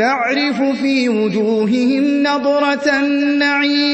تَعْرِفُ فِي وُجُوهِهِمْ نَضْرَةَ النَّعِيمِ.